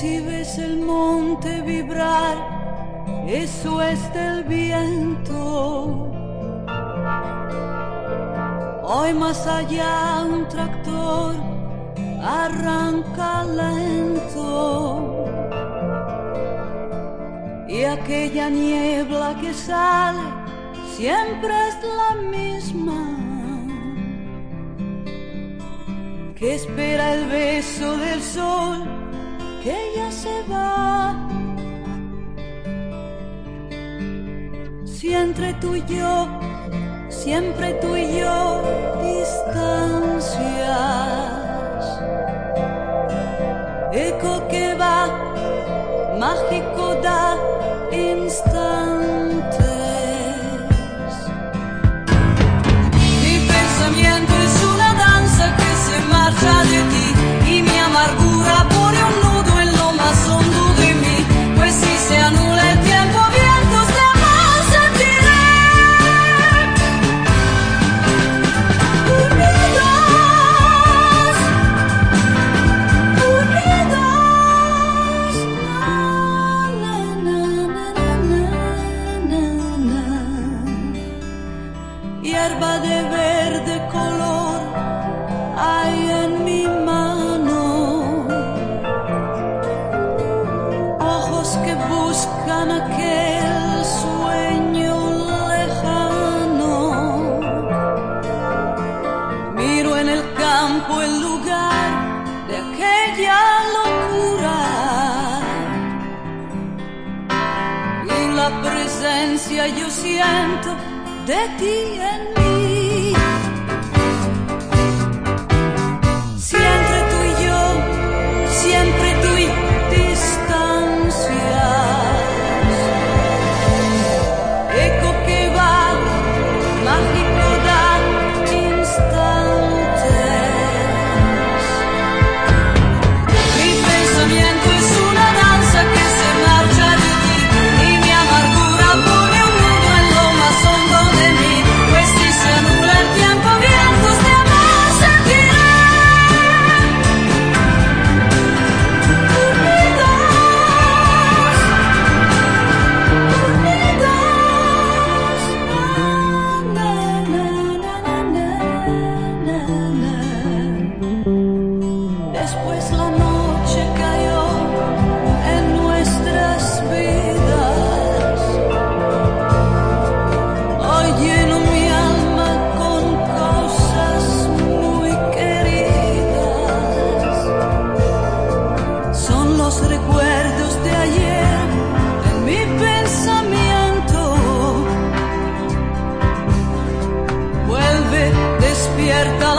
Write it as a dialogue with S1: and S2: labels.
S1: si ves el monte vibrar, eso es del viento. Hoy más allá un tractor arranca lento. Y aquella niebla que sale siempre es la misma. Que espera el beso del sol ya se va. Si entre tú y yo, siempre tú y yo, distancias. Eco que va, mágico yo siento de ti en mí. Después la noche cayó en nuestras vidas. Lleno mi alma con cosas muy queridas. Son los recuerdos de ayer en mi pensamiento. Vuelve, despierta.